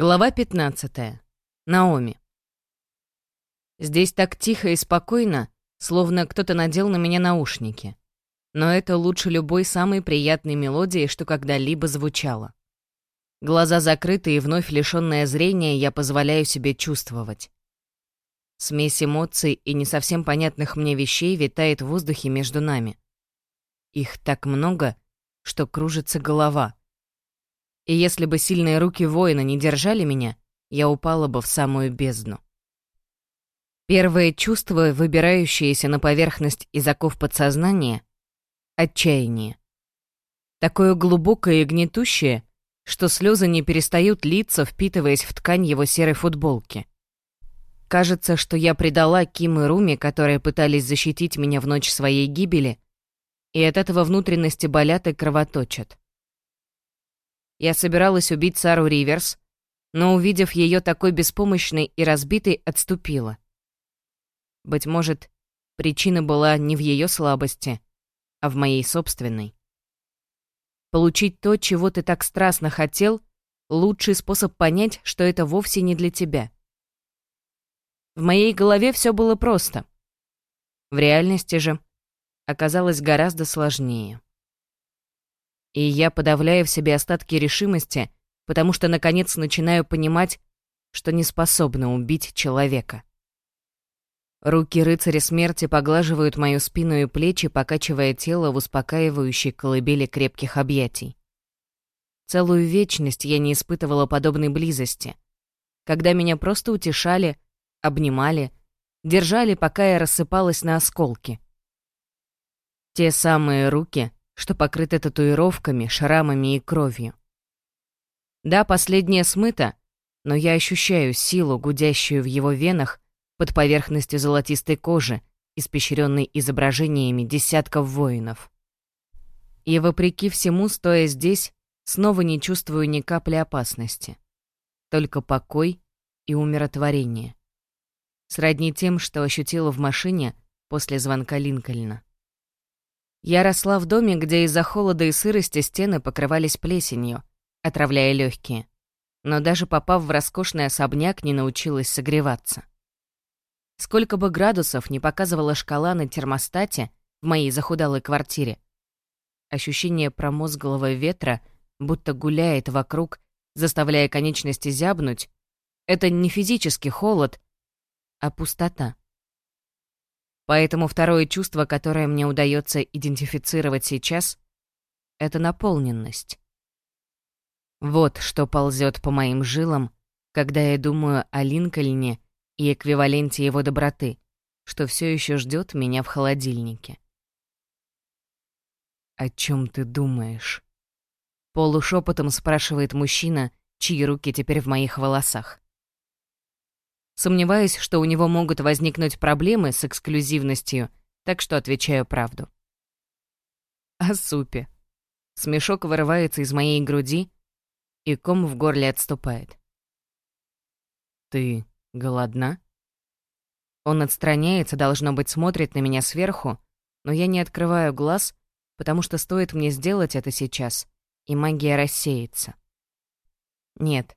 Глава 15. Наоми. Здесь так тихо и спокойно, словно кто-то надел на меня наушники. Но это лучше любой самой приятной мелодии, что когда-либо звучало. Глаза закрыты и вновь лишённое зрения я позволяю себе чувствовать. Смесь эмоций и не совсем понятных мне вещей витает в воздухе между нами. Их так много, что кружится голова — и если бы сильные руки воина не держали меня, я упала бы в самую бездну. Первое чувство, выбирающееся на поверхность из оков подсознания — отчаяние. Такое глубокое и гнетущее, что слезы не перестают литься, впитываясь в ткань его серой футболки. Кажется, что я предала Ким и Руми, которые пытались защитить меня в ночь своей гибели, и от этого внутренности болят и кровоточат. Я собиралась убить Сару Риверс, но, увидев ее такой беспомощной и разбитой, отступила. Быть может, причина была не в ее слабости, а в моей собственной. Получить то, чего ты так страстно хотел, лучший способ понять, что это вовсе не для тебя. В моей голове все было просто. В реальности же оказалось гораздо сложнее. И я подавляю в себе остатки решимости, потому что, наконец, начинаю понимать, что не способна убить человека. Руки рыцаря смерти поглаживают мою спину и плечи, покачивая тело в успокаивающей колыбели крепких объятий. Целую вечность я не испытывала подобной близости, когда меня просто утешали, обнимали, держали, пока я рассыпалась на осколки. Те самые руки — что покрыто татуировками, шрамами и кровью. Да, последнее смыто, но я ощущаю силу, гудящую в его венах под поверхностью золотистой кожи, испещренной изображениями десятков воинов. И вопреки всему, стоя здесь, снова не чувствую ни капли опасности. Только покой и умиротворение. Сродни тем, что ощутила в машине после звонка Линкольна. Я росла в доме, где из-за холода и сырости стены покрывались плесенью, отравляя легкие. Но даже попав в роскошный особняк, не научилась согреваться. Сколько бы градусов не показывала шкала на термостате в моей захудалой квартире, ощущение промозглого ветра будто гуляет вокруг, заставляя конечности зябнуть, это не физический холод, а пустота. Поэтому второе чувство, которое мне удается идентифицировать сейчас, это наполненность. Вот что ползет по моим жилам, когда я думаю о Линкольне и эквиваленте его доброты, что все еще ждет меня в холодильнике. «О чем ты думаешь?» Полушепотом спрашивает мужчина, чьи руки теперь в моих волосах. Сомневаюсь, что у него могут возникнуть проблемы с эксклюзивностью, так что отвечаю правду. О супе. Смешок вырывается из моей груди, и ком в горле отступает. «Ты голодна?» Он отстраняется, должно быть, смотрит на меня сверху, но я не открываю глаз, потому что стоит мне сделать это сейчас, и магия рассеется. Нет,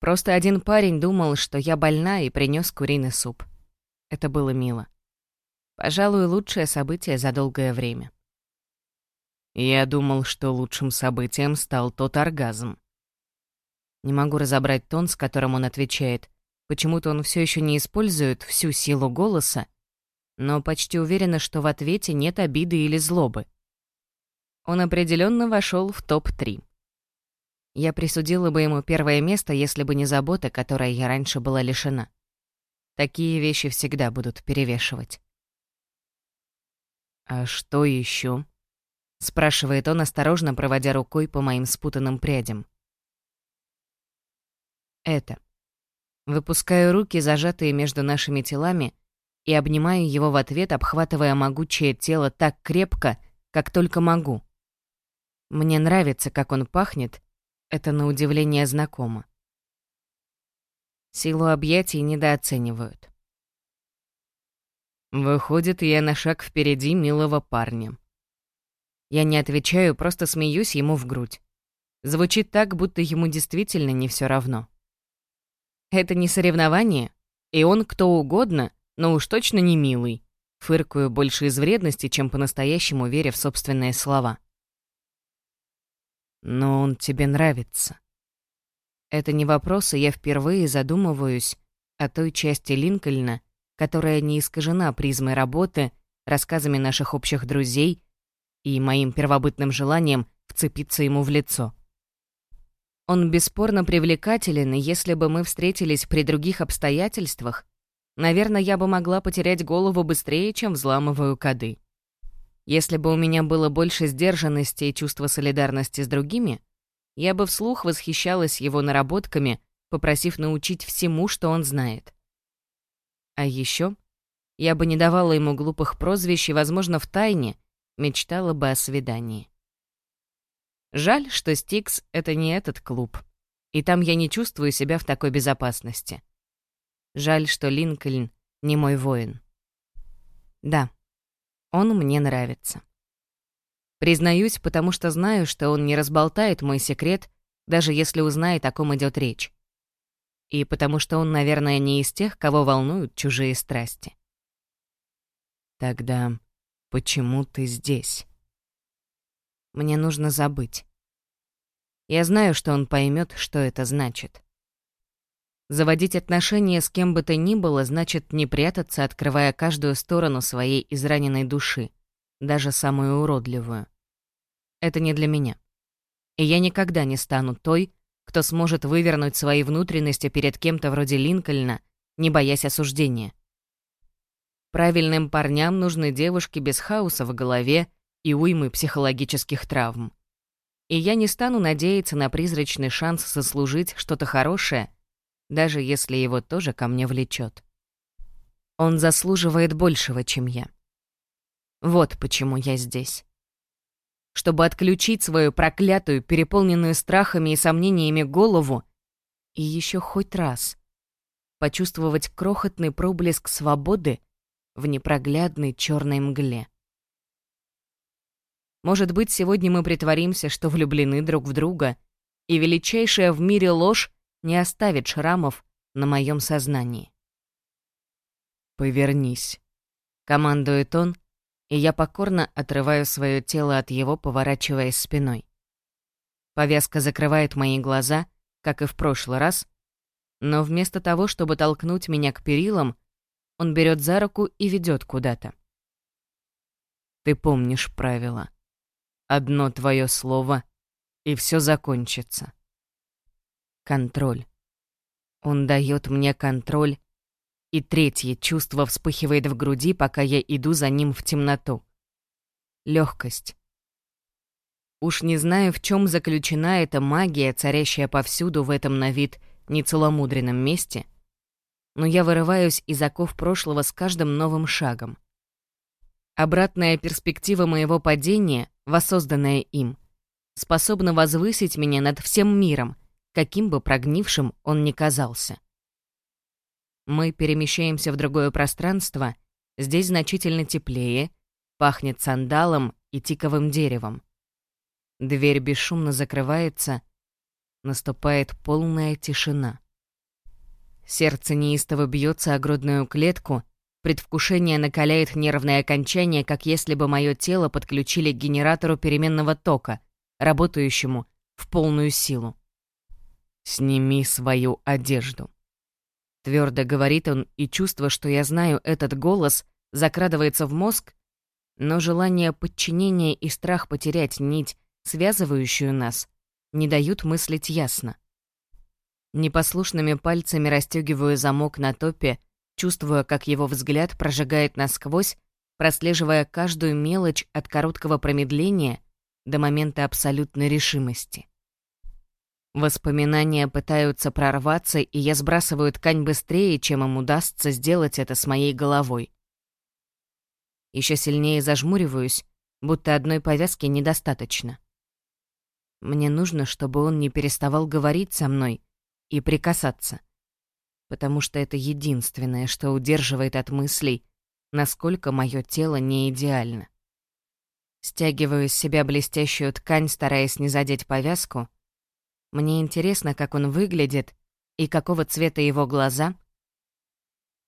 Просто один парень думал, что я больна и принес куриный суп. Это было мило. Пожалуй, лучшее событие за долгое время. Я думал, что лучшим событием стал тот оргазм. Не могу разобрать тон, с которым он отвечает. Почему-то он все еще не использует всю силу голоса, но почти уверена, что в ответе нет обиды или злобы. Он определенно вошел в топ-3. Я присудила бы ему первое место, если бы не забота, которой я раньше была лишена. Такие вещи всегда будут перевешивать. «А что еще? спрашивает он, осторожно проводя рукой по моим спутанным прядям. «Это». Выпускаю руки, зажатые между нашими телами, и обнимаю его в ответ, обхватывая могучее тело так крепко, как только могу. Мне нравится, как он пахнет, это на удивление знакомо. Силу объятий недооценивают. Выходит, я на шаг впереди милого парня. Я не отвечаю, просто смеюсь ему в грудь. Звучит так, будто ему действительно не все равно. Это не соревнование, и он кто угодно, но уж точно не милый. Фыркаю больше из вредности, чем по-настоящему веря в собственные слова. Но он тебе нравится. Это не вопрос, и я впервые задумываюсь о той части Линкольна, которая не искажена призмой работы, рассказами наших общих друзей и моим первобытным желанием вцепиться ему в лицо. Он бесспорно привлекателен, и если бы мы встретились при других обстоятельствах, наверное, я бы могла потерять голову быстрее, чем взламываю коды. Если бы у меня было больше сдержанности и чувства солидарности с другими, я бы вслух восхищалась его наработками, попросив научить всему, что он знает. А еще я бы не давала ему глупых прозвищ и, возможно, в тайне мечтала бы о свидании. Жаль, что Стикс — это не этот клуб, и там я не чувствую себя в такой безопасности. Жаль, что Линкольн не мой воин. Да, он мне нравится. Признаюсь, потому что знаю, что он не разболтает мой секрет, даже если узнает, о ком идет речь. И потому что он, наверное, не из тех, кого волнуют чужие страсти. Тогда почему ты здесь? Мне нужно забыть. Я знаю, что он поймет, что это значит. Заводить отношения с кем бы то ни было значит не прятаться, открывая каждую сторону своей израненной души, даже самую уродливую. Это не для меня. И я никогда не стану той, кто сможет вывернуть свои внутренности перед кем-то вроде Линкольна, не боясь осуждения. Правильным парням нужны девушки без хаоса в голове и уймы психологических травм. И я не стану надеяться на призрачный шанс сослужить что-то хорошее, даже если его тоже ко мне влечет. Он заслуживает большего, чем я. Вот почему я здесь. Чтобы отключить свою проклятую, переполненную страхами и сомнениями голову и еще хоть раз почувствовать крохотный проблеск свободы в непроглядной черной мгле. Может быть, сегодня мы притворимся, что влюблены друг в друга, и величайшая в мире ложь не оставит шрамов на моем сознании. «Повернись», — командует он, и я покорно отрываю свое тело от его, поворачиваясь спиной. Повязка закрывает мои глаза, как и в прошлый раз, но вместо того, чтобы толкнуть меня к перилам, он берет за руку и ведет куда-то. Ты помнишь правила. Одно твое слово, и все закончится. Контроль. Он дает мне контроль, и третье чувство вспыхивает в груди, пока я иду за ним в темноту. Легкость. Уж не знаю, в чем заключена эта магия, царящая повсюду в этом на вид нецеломудренном месте, но я вырываюсь из оков прошлого с каждым новым шагом. Обратная перспектива моего падения, воссозданная им, способна возвысить меня над всем миром, каким бы прогнившим он ни казался. Мы перемещаемся в другое пространство, здесь значительно теплее, пахнет сандалом и тиковым деревом. Дверь бесшумно закрывается, наступает полная тишина. Сердце неистово бьется о грудную клетку — Предвкушение накаляет нервное окончание, как если бы мое тело подключили к генератору переменного тока, работающему в полную силу. «Сними свою одежду», — твердо говорит он, и чувство, что я знаю этот голос, закрадывается в мозг, но желание подчинения и страх потерять нить, связывающую нас, не дают мыслить ясно. Непослушными пальцами расстегиваю замок на топе, чувствуя, как его взгляд прожигает насквозь, прослеживая каждую мелочь от короткого промедления до момента абсолютной решимости. Воспоминания пытаются прорваться, и я сбрасываю ткань быстрее, чем им удастся сделать это с моей головой. Еще сильнее зажмуриваюсь, будто одной повязки недостаточно. Мне нужно, чтобы он не переставал говорить со мной и прикасаться потому что это единственное, что удерживает от мыслей, насколько мое тело не идеально. Стягиваю с себя блестящую ткань, стараясь не задеть повязку. Мне интересно, как он выглядит, И какого цвета его глаза?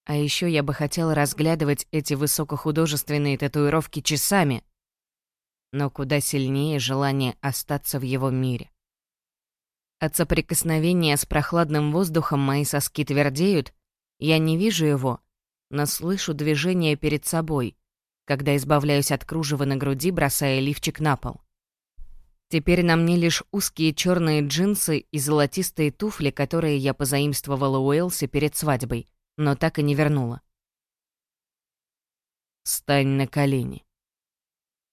А еще я бы хотела разглядывать эти высокохудожественные татуировки часами. Но куда сильнее желание остаться в его мире. От соприкосновения с прохладным воздухом мои соски твердеют, я не вижу его, но слышу движение перед собой, когда избавляюсь от кружева на груди, бросая лифчик на пол. Теперь на мне лишь узкие черные джинсы и золотистые туфли, которые я позаимствовала у Элси перед свадьбой, но так и не вернула. «Стань на колени».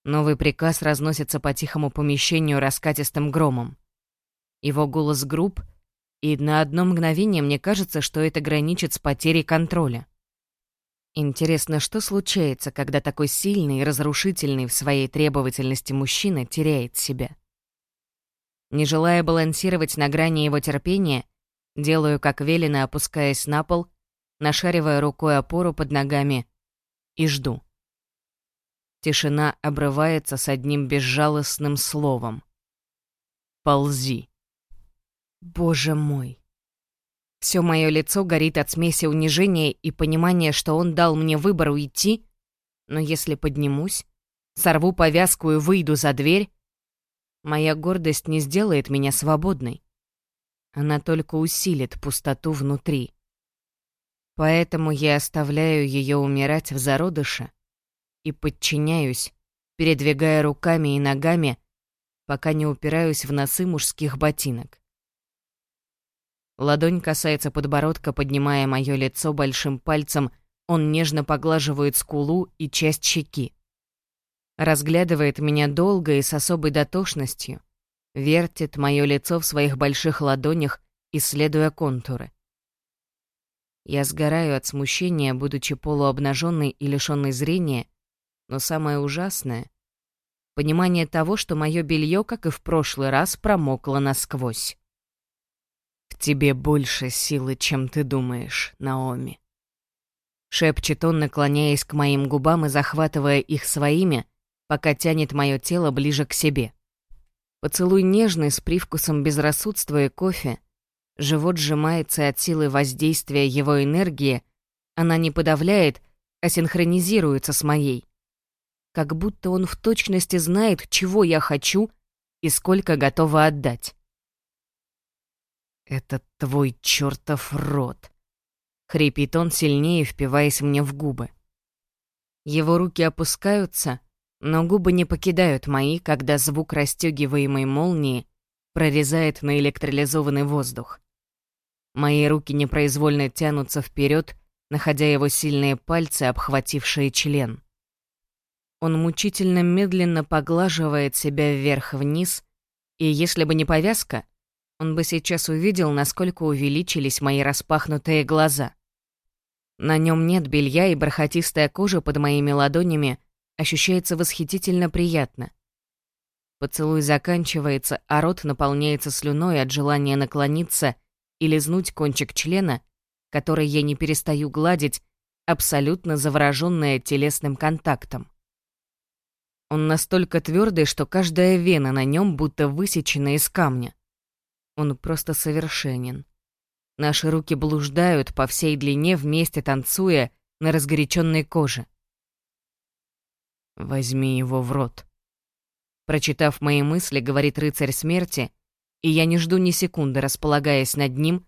Новый приказ разносится по тихому помещению раскатистым громом. Его голос груб, и на одно мгновение мне кажется, что это граничит с потерей контроля. Интересно, что случается, когда такой сильный и разрушительный в своей требовательности мужчина теряет себя? Не желая балансировать на грани его терпения, делаю, как велено, опускаясь на пол, нашаривая рукой опору под ногами и жду. Тишина обрывается с одним безжалостным словом. «Ползи». Боже мой. Все мое лицо горит от смеси унижения и понимания, что он дал мне выбор уйти, но если поднимусь, сорву повязку и выйду за дверь, Моя гордость не сделает меня свободной. Она только усилит пустоту внутри. Поэтому я оставляю ее умирать в зародыше и подчиняюсь, передвигая руками и ногами, пока не упираюсь в носы мужских ботинок. Ладонь касается подбородка, поднимая мое лицо большим пальцем, он нежно поглаживает скулу и часть щеки разглядывает меня долго и с особой дотошностью, вертит мое лицо в своих больших ладонях, исследуя контуры. Я сгораю от смущения, будучи полуобнаженной и лишенной зрения, но самое ужасное — понимание того, что мое белье, как и в прошлый раз, промокло насквозь. «В тебе больше силы, чем ты думаешь, Наоми», — шепчет он, наклоняясь к моим губам и захватывая их своими — пока тянет мое тело ближе к себе. Поцелуй нежный с привкусом безрассудства и кофе. Живот сжимается от силы воздействия его энергии. Она не подавляет, а синхронизируется с моей. Как будто он в точности знает, чего я хочу и сколько готова отдать. «Это твой чертов рот», — хрипит он сильнее, впиваясь мне в губы. Его руки опускаются, но губы не покидают мои, когда звук расстёгиваемой молнии прорезает на электролизованный воздух. Мои руки непроизвольно тянутся вперед, находя его сильные пальцы, обхватившие член. Он мучительно медленно поглаживает себя вверх-вниз, и если бы не повязка, он бы сейчас увидел, насколько увеличились мои распахнутые глаза. На нем нет белья, и бархатистая кожа под моими ладонями ощущается восхитительно приятно. Поцелуй заканчивается, а рот наполняется слюной от желания наклониться и лизнуть кончик члена, который я не перестаю гладить, абсолютно заворожённая телесным контактом. Он настолько твердый, что каждая вена на нем будто высечена из камня. Он просто совершенен. Наши руки блуждают по всей длине вместе танцуя на разгоряченной коже. «Возьми его в рот». Прочитав мои мысли, говорит рыцарь смерти, и я не жду ни секунды, располагаясь над ним,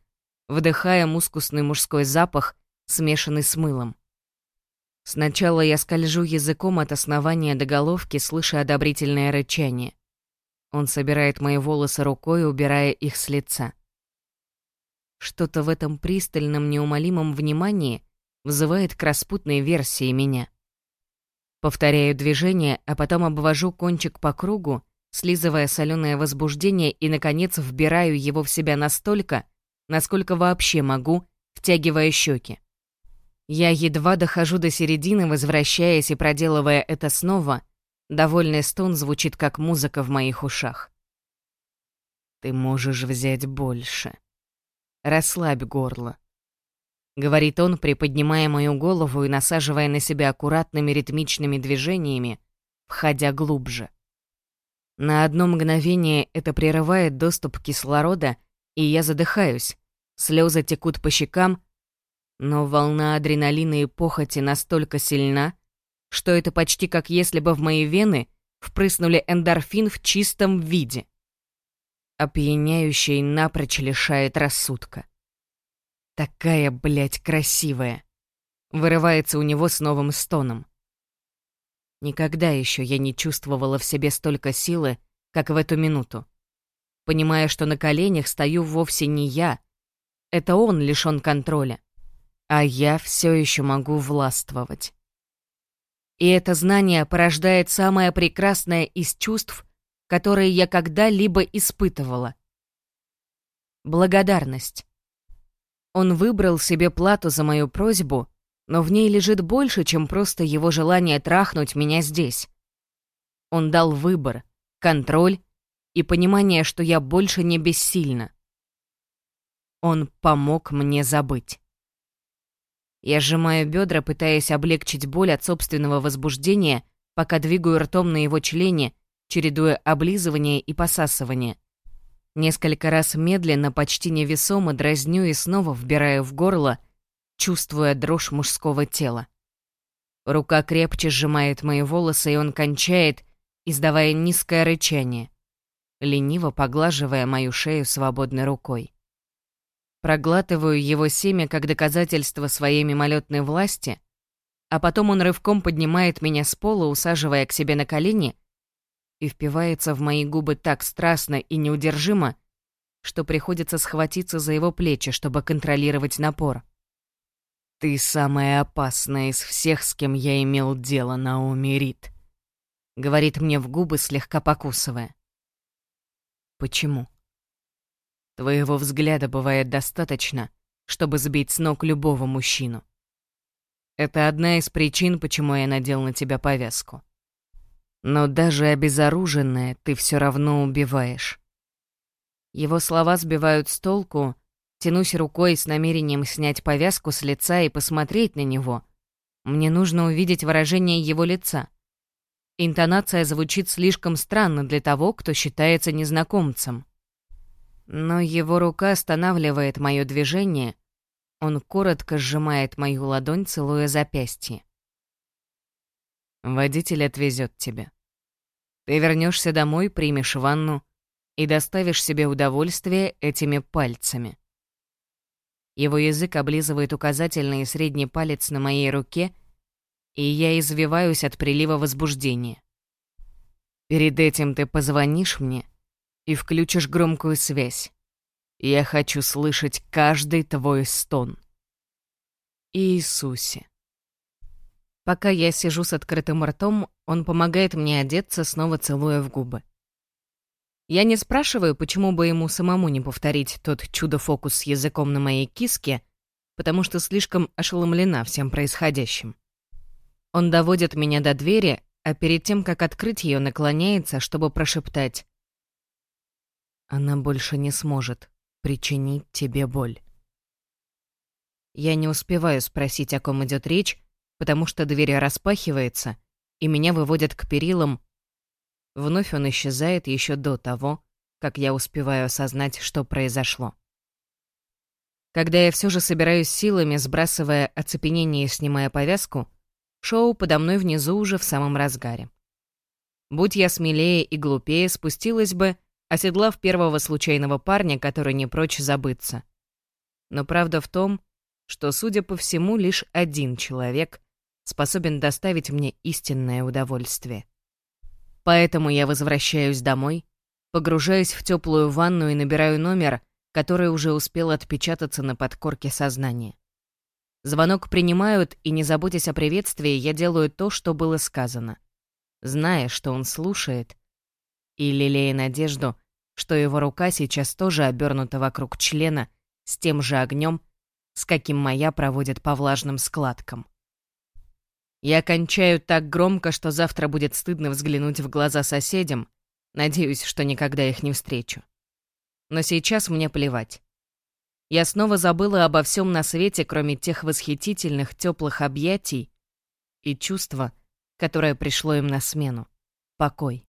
вдыхая мускусный мужской запах, смешанный с мылом. Сначала я скольжу языком от основания до головки, слыша одобрительное рычание. Он собирает мои волосы рукой, убирая их с лица. Что-то в этом пристальном, неумолимом внимании вызывает к распутной версии меня. Повторяю движение, а потом обвожу кончик по кругу, слизывая соленое возбуждение и, наконец, вбираю его в себя настолько, насколько вообще могу, втягивая щеки. Я едва дохожу до середины, возвращаясь и проделывая это снова, довольный стон звучит как музыка в моих ушах. «Ты можешь взять больше. Расслабь горло говорит он, приподнимая мою голову и насаживая на себя аккуратными ритмичными движениями, входя глубже. На одно мгновение это прерывает доступ кислорода, и я задыхаюсь, Слезы текут по щекам, но волна адреналина и похоти настолько сильна, что это почти как если бы в мои вены впрыснули эндорфин в чистом виде. Опьяняющий напрочь лишает рассудка. Такая, блядь, красивая. Вырывается у него с новым стоном. Никогда еще я не чувствовала в себе столько силы, как в эту минуту. Понимая, что на коленях стою вовсе не я. Это он лишён контроля. А я все еще могу властвовать. И это знание порождает самое прекрасное из чувств, которые я когда-либо испытывала. Благодарность. Он выбрал себе плату за мою просьбу, но в ней лежит больше, чем просто его желание трахнуть меня здесь. Он дал выбор, контроль и понимание, что я больше не бессильна. Он помог мне забыть. Я сжимаю бедра, пытаясь облегчить боль от собственного возбуждения, пока двигаю ртом на его члене, чередуя облизывание и посасывание. Несколько раз медленно, почти невесомо дразню и снова вбираю в горло, чувствуя дрожь мужского тела. Рука крепче сжимает мои волосы, и он кончает, издавая низкое рычание, лениво поглаживая мою шею свободной рукой. Проглатываю его семя как доказательство своей мимолетной власти, а потом он рывком поднимает меня с пола, усаживая к себе на колени — и впивается в мои губы так страстно и неудержимо, что приходится схватиться за его плечи, чтобы контролировать напор. «Ты самая опасная из всех, с кем я имел дело, Наоми Рид», — говорит мне в губы, слегка покусывая. «Почему?» «Твоего взгляда бывает достаточно, чтобы сбить с ног любого мужчину. Это одна из причин, почему я надел на тебя повязку. Но даже обезоруженное ты все равно убиваешь. Его слова сбивают с толку, тянусь рукой с намерением снять повязку с лица и посмотреть на него. Мне нужно увидеть выражение его лица. Интонация звучит слишком странно для того, кто считается незнакомцем. Но его рука останавливает мое движение, он коротко сжимает мою ладонь, целуя запястье. Водитель отвезет тебя. Ты вернешься домой, примешь ванну и доставишь себе удовольствие этими пальцами. Его язык облизывает указательный и средний палец на моей руке, и я извиваюсь от прилива возбуждения. Перед этим ты позвонишь мне и включишь громкую связь. Я хочу слышать каждый твой стон. Иисусе. Пока я сижу с открытым ртом, он помогает мне одеться, снова целуя в губы. Я не спрашиваю, почему бы ему самому не повторить тот чудо-фокус с языком на моей киске, потому что слишком ошеломлена всем происходящим. Он доводит меня до двери, а перед тем, как открыть ее, наклоняется, чтобы прошептать. «Она больше не сможет причинить тебе боль». Я не успеваю спросить, о ком идет речь, потому что дверь распахивается, и меня выводят к перилам. Вновь он исчезает еще до того, как я успеваю осознать, что произошло. Когда я все же собираюсь силами, сбрасывая оцепенение и снимая повязку, шоу подо мной внизу уже в самом разгаре. Будь я смелее и глупее, спустилась бы, оседлав первого случайного парня, который не прочь забыться. Но правда в том, что, судя по всему, лишь один человек способен доставить мне истинное удовольствие. Поэтому я возвращаюсь домой, погружаюсь в теплую ванну и набираю номер, который уже успел отпечататься на подкорке сознания. Звонок принимают, и, не заботясь о приветствии, я делаю то, что было сказано. Зная, что он слушает, и лелея надежду, что его рука сейчас тоже обернута вокруг члена с тем же огнем, с каким моя проводит по влажным складкам. Я кончаю так громко, что завтра будет стыдно взглянуть в глаза соседям. Надеюсь, что никогда их не встречу. Но сейчас мне плевать. Я снова забыла обо всем на свете, кроме тех восхитительных теплых объятий и чувства, которое пришло им на смену — покой.